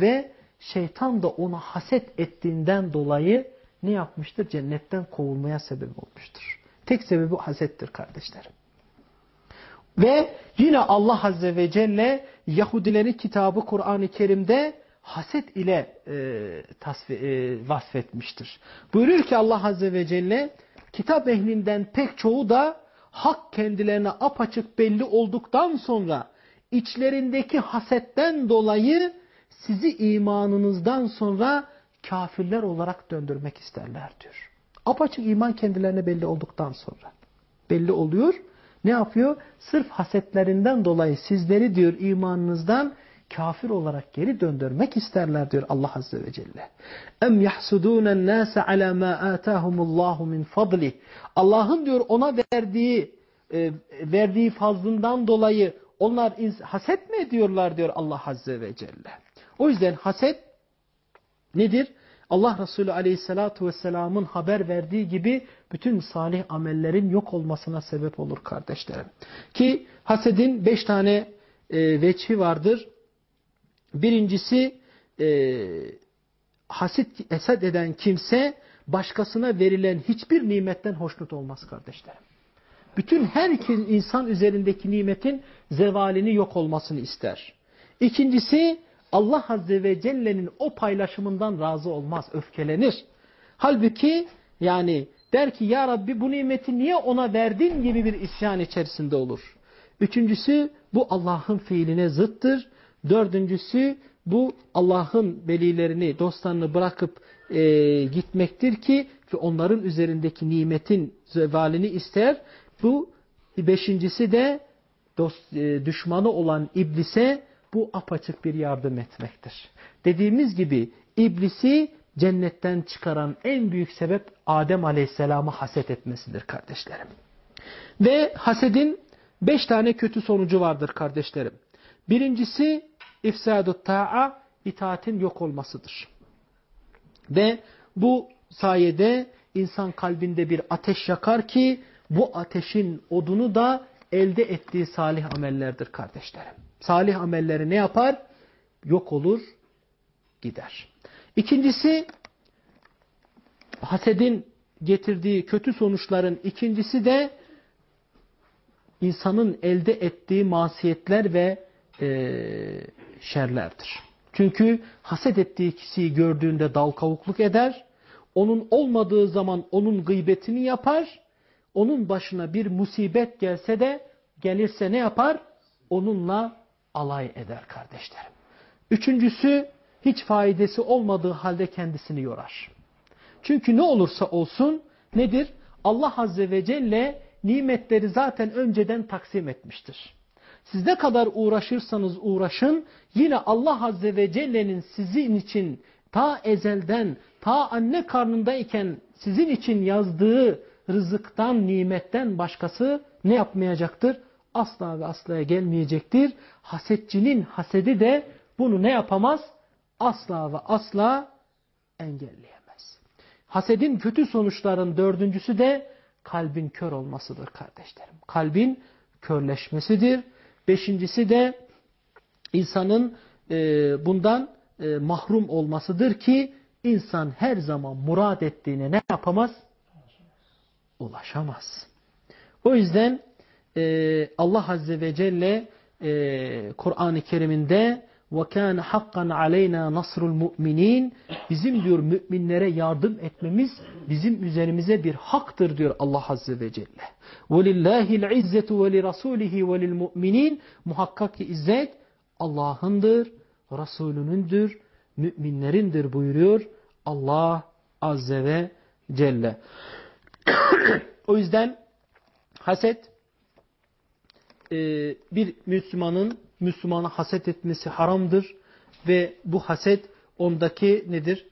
Ve şeytan da ona haset ettiğinden dolayı ne yapmıştır? Cennetten kovulmaya sebep olmuştur. Tek sebebi hasettir kardeşlerim. Ve yine Allah Azze ve Celle Yahudilerin kitabı Kur'an-ı Kerim'de haset ile e, tasfi, e, vasfetmiştir. Buyuruyor ki Allah Azze ve Celle kitap ehlinden pek çoğu da hak kendilerine apaçık belli olduktan sonra içlerindeki hasetten dolayı sizi imanınızdan sonra kafirler olarak döndürmek isterler diyor. Apaçık iman kendilerine belli olduktan sonra. Belli oluyor. Ne yapıyor? Sırf hasetlerinden dolayı sizleri diyor imanınızdan kafir olarak geri döndürmek isterler diyor Allah Azze ve Celle. Em yahsudûnen nâse alâ mâ âtâhumullâhu min fadli. Allah'ın diyor ona verdiği e, verdiği fazlından dolayı onlar haset mi ediyorlar diyor Allah Azze ve Celle. O yüzden haset nedir? Allah Resulü Aleyhisselatü Vesselam'ın haber verdiği gibi bütün salih amellerin yok olmasına sebep olur kardeşlerim. Ki hasedin beş tane e, veçhi vardır. Birincisi e, haset esed eden kimse başkasına verilen hiçbir nimetten hoşnut olmaz kardeşlerim. Bütün her insan üzerindeki nimetin zevalini yok olmasını ister. İkincisi Allah Azze ve Celle'nin o paylaşımından razı olmaz, öfkelenir. Halbuki yani der ki ya Rabbi bu nimeti niye ona verdin gibi bir isyan içerisinde olur. Üçüncüsü bu Allah'ın fiiline zıttır. Dördüncüsü bu Allah'ın velilerini, dostlarını bırakıp e, gitmektir ki ve onların üzerindeki nimetin zevalini ister. Bu beşincisi de dost, e, düşmanı olan iblise bu apaçık bir yardım etmektir. Dediğimiz gibi iblisi cennetten çıkaran en büyük sebep Adem Aleyhisselam'a haset etmesidir kardeşlerim. Ve hasedin beş tane kötü sonucu vardır kardeşlerim. Birincisi ifsadut ta'a itaatin yok olmasıdır. Ve bu sayede insan kalbinde bir ateş yakar ki bu ateşin odunu da elde ettiği salih amellerdir kardeşlerim. Salih amelleri ne yapar? Yok olur, gider. İkincisi, hasedin getirdiği kötü sonuçların ikincisi de insanın elde ettiği masiyetler ve e, şerlerdir. Çünkü haset ettiği kişiyi gördüğünde dal kavukluk eder, onun olmadığı zaman onun gıybetini yapar, onun başına bir musibet gelse de gelirse ne yapar? Onunla alay eder kardeşlerim. Üçüncüsü hiç faydası olmadığı halde kendisini yorar. Çünkü ne olursa olsun nedir? Allah Azze ve Celle nimetleri zaten önceden taksim etmiştir. Siz ne kadar uğraşırsanız uğraşın yine Allah Azze ve Celle'nin sizin için ta ezelden ta anne karnındayken sizin için yazdığı rızıktan, nimetten başkası ne yapmayacaktır? Asla ve asla gelmeyecektir. Hasetçinin hasedi de bunu ne yapamaz? Asla ve asla engelleyemez. Hasedin kötü sonuçların dördüncüsü de kalbin kör olmasıdır kardeşlerim. Kalbin körleşmesidir. Beşincisi de insanın e, bundan e, mahrum olmasıdır ki insan her zaman murad ettiğine ne yapamaz? Ulaşamaz. O yüzden e, Allah Azze ve Celle e, Kur'an-ı Kerim'inde وَكَانَ حَقًّا عَلَيْنَا نَصْرُ الْمُؤْمِنِينَ Bizim diyor müminlere yardım etmemiz bizim üzerimize bir haktır diyor Allah Azze ve Celle. وَلِلَّهِ الْعِزَّةُ وَلِرَسُولِهِ وَلِلْمُؤْمِنِينَ Muhakkak ki izzet Allah'ındır, Resulünündür, müminlerindir buyuruyor Allah Azze ve Celle. (coughs) o yüzden haset e, bir Müslümanın Müslümana haset etmesi haramdır ve bu haset ondaki nedir?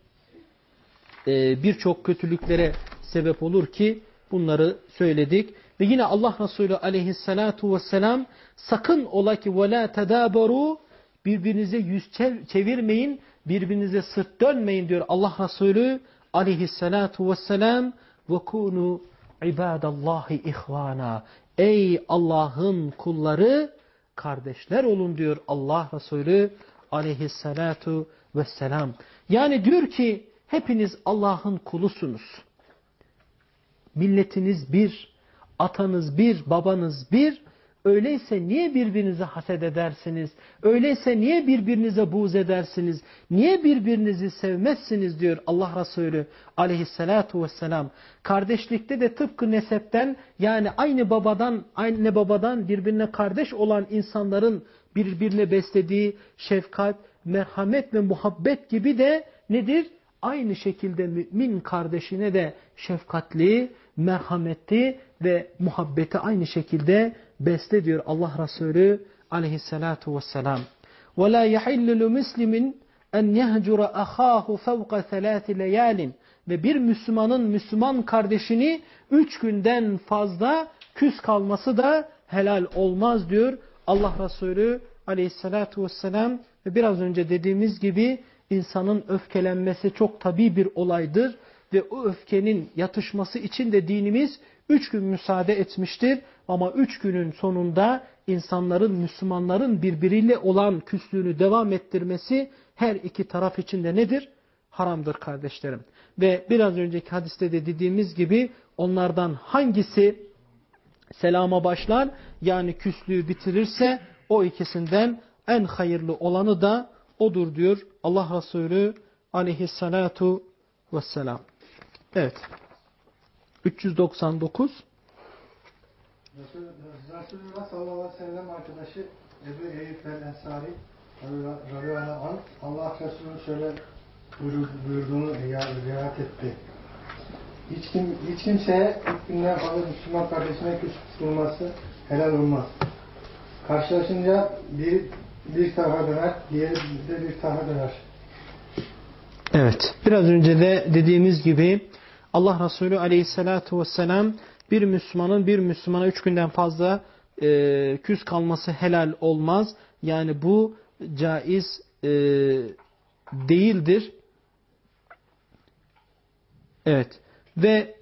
E, Birçok kötülüklere sebep olur ki bunları söyledik. Ve yine Allah Resulü aleyhissalatu vesselam sakın ola ki ve la tedaberu birbirinize yüz çevirmeyin, birbirinize sırt dönmeyin diyor Allah Resulü aleyhissalatu vesselam ve kunu ibadallahi ihvana. Ey Allah'ın kulları kardeşler olun diyor Allah Resulü aleyhissalatu vesselam. Yani diyor ki hepiniz Allah'ın kulusunuz. Milletiniz bir, atanız bir, babanız bir. Öyleyse niye birbirinize haset edersiniz? Öyleyse niye birbirinize buğz edersiniz? Niye birbirinizi sevmezsiniz diyor Allah Resulü aleyhissalatu vesselam. Kardeşlikte de tıpkı nesepten yani aynı babadan aynı babadan birbirine kardeş olan insanların birbirine beslediği şefkat, merhamet ve muhabbet gibi de nedir? Aynı şekilde mümin kardeşine de şefkatli, merhametli ve muhabbeti aynı şekilde besle diyor Allah Resulü aleyhissalatu vesselam. وَلَا يَحِلُّ لُمُسْلِمٍ en yehcura ahahu fevka selâti leyalin ve bir Müslümanın Müslüman kardeşini üç günden fazla küs kalması da helal olmaz diyor Allah Resulü aleyhissalatu vesselam ve biraz önce dediğimiz gibi insanın öfkelenmesi çok tabi bir olaydır ve o öfkenin yatışması için de dinimiz üç gün müsaade etmiştir. Ama üç günün sonunda insanların, Müslümanların birbiriyle olan küslüğünü devam ettirmesi her iki taraf için de nedir? Haramdır kardeşlerim. Ve biraz önceki hadiste de dediğimiz gibi onlardan hangisi selama başlar yani küslüğü bitirirse o ikisinden en hayırlı olanı da odur diyor Allah Resulü aleyhissalatu vesselam. Evet. 399 Resulullah sallallahu aleyhi ve sellem arkadaşı Ebu Eyyub el-Ensari radıyallahu anh Allah Resulü'nün şöyle buyurduğunu riayet etti. Hiç, kim, hiç kimseye ilk günden fazla Müslüman kardeşine küçük helal olmaz. Karşılaşınca bir, bir tarafa döner, diğeri de bir tarafa döner. Evet. Biraz önce de dediğimiz gibi Allah Resulü aleyhissalatu vesselam bir Müslümanın bir Müslümana üç günden fazla e, küs kalması helal olmaz. Yani bu caiz e, değildir. Evet. Ve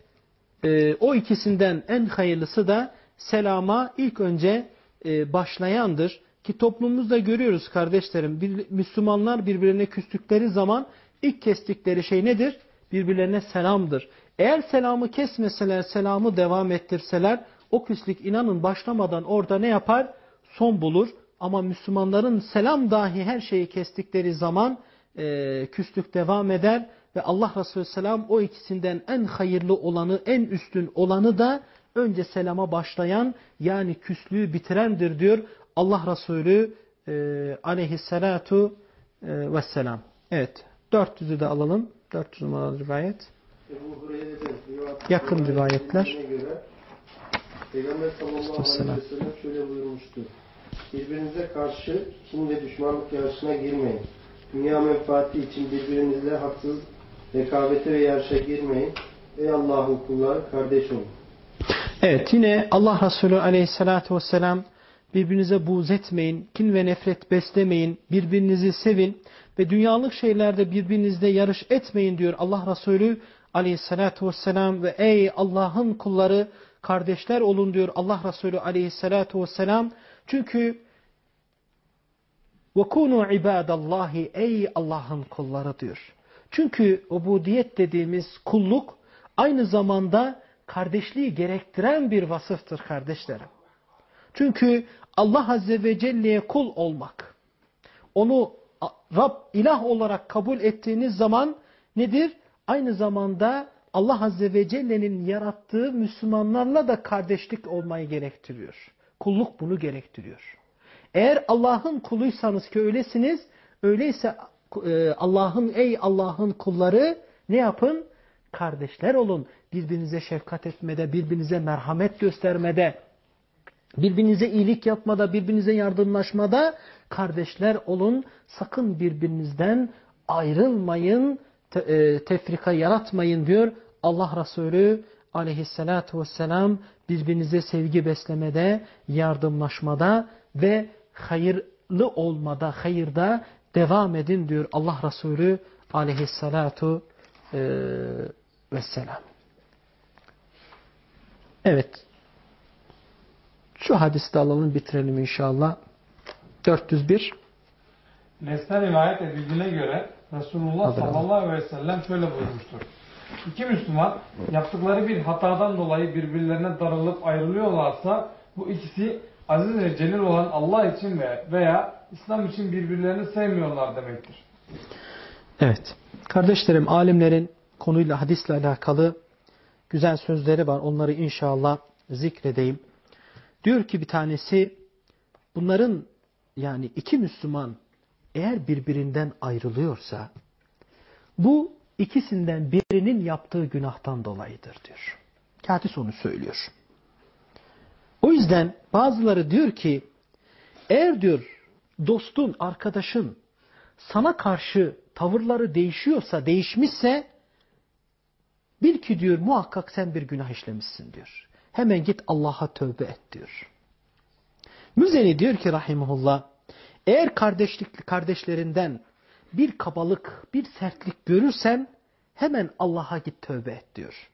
e, o ikisinden en hayırlısı da selama ilk önce başlayandır. Ki toplumumuzda görüyoruz kardeşlerim. Bir, Müslümanlar birbirine küstükleri zaman ilk kestikleri şey nedir? Birbirlerine selamdır. Eğer selamı kesmeseler, selamı devam ettirseler o küslük inanın başlamadan orada ne yapar? Son bulur. Ama Müslümanların selam dahi her şeyi kestikleri zaman e, küslük devam eder. Ve Allah Resulü Selam o ikisinden en hayırlı olanı, en üstün olanı da önce selama başlayan yani küslüğü bitirendir diyor Allah Resulü e, aleyhissalatu e, vesselam. Evet 400'ü de alalım. 400 numaralı rivayet. Yakın rivayetler. Peygamber sallallahu aleyhi ve sellem şöyle buyurmuştur. Birbirinize karşı kin ve düşmanlık yarışına girmeyin. Dünya menfaati için birbirinizle haksız rekabete ve yarışa girmeyin. Ey Allah'ın kulları kardeş olun. Evet yine Allah Resulü aleyhissalatü vesselam birbirinize buğz etmeyin, kin ve nefret beslemeyin, birbirinizi sevin ve dünyalık şeylerde birbirinizle yarış etmeyin diyor Allah Resulü aleyhissalatu vesselam ve ey Allah'ın kulları kardeşler olun diyor Allah Resulü aleyhissalatu vesselam. Çünkü وَكُونُوا عِبَادَ اللّٰهِ Ey Allah'ın kulları diyor. Çünkü ubudiyet dediğimiz kulluk aynı zamanda kardeşliği gerektiren bir vasıftır kardeşlerim. Çünkü Allah Azze ve Celle'ye kul olmak, onu Rab ilah olarak kabul ettiğiniz zaman nedir? Aynı zamanda Allah Azze ve Celle'nin yarattığı Müslümanlarla da kardeşlik olmayı gerektiriyor. Kulluk bunu gerektiriyor. Eğer Allah'ın kuluysanız ki öylesiniz, öyleyse e, Allah'ın ey Allah'ın kulları ne yapın? Kardeşler olun. Birbirinize şefkat etmede, birbirinize merhamet göstermede, birbirinize iyilik yapmada, birbirinize yardımlaşmada kardeşler olun. Sakın birbirinizden ayrılmayın te, e, tefrika yaratmayın diyor. Allah Resulü aleyhissalatu vesselam birbirinize sevgi beslemede, yardımlaşmada ve hayırlı olmada, hayırda devam edin diyor Allah Resulü aleyhissalatu e, vesselam. Evet. Şu hadisi de alalım bitirelim inşallah. 401 Nes'ten rivayet edildiğine göre Resulullah sallallahu aleyhi ve sellem şöyle buyurmuştur. İki Müslüman yaptıkları bir hatadan dolayı birbirlerine darılıp ayrılıyorlarsa bu ikisi aziz ve celil olan Allah için ve veya İslam için birbirlerini sevmiyorlar demektir. Evet. Kardeşlerim, alimlerin konuyla, hadisle alakalı güzel sözleri var. Onları inşallah zikredeyim. Diyor ki bir tanesi, bunların yani iki Müslüman eğer birbirinden ayrılıyorsa, bu ikisinden birinin yaptığı günahtan dolayıdır diyor. Hadis onu söylüyor. O yüzden bazıları diyor ki, eğer diyor dostun, arkadaşın sana karşı tavırları değişiyorsa, değişmişse bil ki diyor muhakkak sen bir günah işlemişsin diyor. Hemen git Allah'a tövbe et diyor. Müzeni diyor ki rahimullah eğer kardeşlik kardeşlerinden bir kabalık, bir sertlik görürsen hemen Allah'a git tövbe et diyor.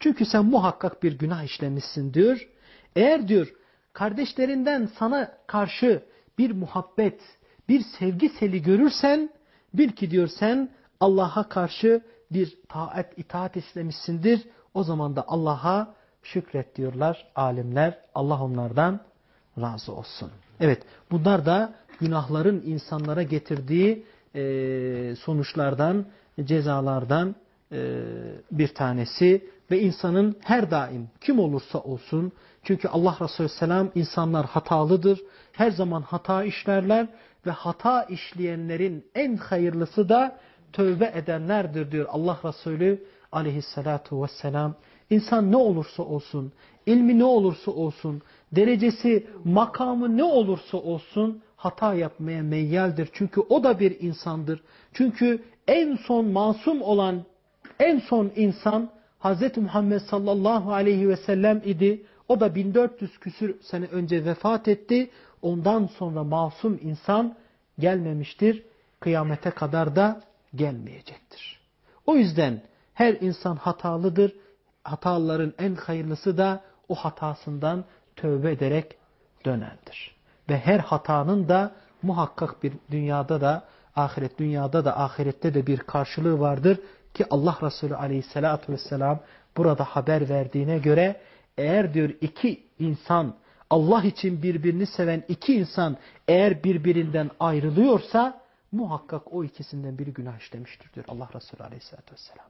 Çünkü sen muhakkak bir günah işlemişsin diyor. Eğer diyor kardeşlerinden sana karşı bir muhabbet, bir sevgi seli görürsen bil ki diyor sen Allah'a karşı bir taat, itaat istemişsindir. O zaman da Allah'a şükret diyorlar alimler. Allah onlardan razı olsun. Evet bunlar da günahların insanlara getirdiği e, sonuçlardan, cezalardan e, bir tanesi ve insanın her daim kim olursa olsun çünkü Allah Resulü Selam insanlar hatalıdır. Her zaman hata işlerler ve hata işleyenlerin en hayırlısı da tövbe edenlerdir diyor Allah Resulü aleyhissalatu vesselam. İnsan ne olursa olsun, ilmi ne olursa olsun, derecesi, makamı ne olursa olsun hata yapmaya meyyaldir. Çünkü o da bir insandır. Çünkü en son masum olan en son insan Hz. Muhammed sallallahu aleyhi ve sellem idi. O da 1400 küsür sene önce vefat etti. Ondan sonra masum insan gelmemiştir. Kıyamete kadar da gelmeyecektir. O yüzden her insan hatalıdır. Hataların en hayırlısı da o hatasından tövbe ederek dönendir. Ve her hatanın da muhakkak bir dünyada da ahiret dünyada da ahirette de bir karşılığı vardır ki Allah Resulü aleyhissalatü vesselam burada haber verdiğine göre eğer diyor iki insan Allah için birbirini seven iki insan eğer birbirinden ayrılıyorsa muhakkak o ikisinden biri günah işlemiştir diyor Allah Resulü aleyhissalatü vesselam.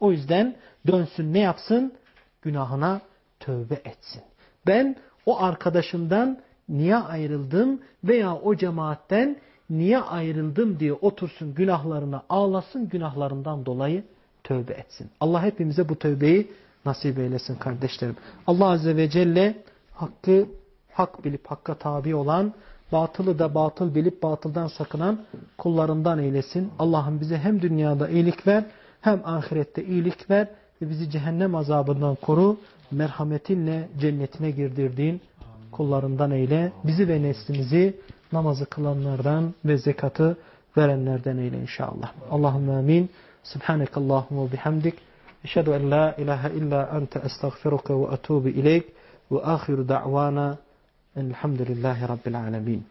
O yüzden dönsün ne yapsın? Günahına tövbe etsin. Ben o arkadaşımdan niye ayrıldım veya o cemaatten niye ayrıldım diye otursun günahlarına ağlasın günahlarından dolayı tövbe etsin. Allah hepimize bu tövbeyi nasip eylesin kardeşlerim. Allah Azze ve Celle hakkı hak bilip hakka tabi olan, batılı da batıl bilip batıldan sakınan kullarından eylesin. Allah'ım bize hem dünyada iyilik ver, hem ahirette iyilik ver ve bizi cehennem azabından koru. Merhametinle cennetine girdirdiğin kullarından eyle. Bizi ve neslimizi namazı kılanlardan ve zekatı verenlerden eyle inşallah. Allahümme amin. Subhanekallahumma bihamdik. Eşhedü en la ilahe illa ente estağfiruka ve etubu ileyk. Ve ahiru da'vana elhamdülillahi rabbil alemin.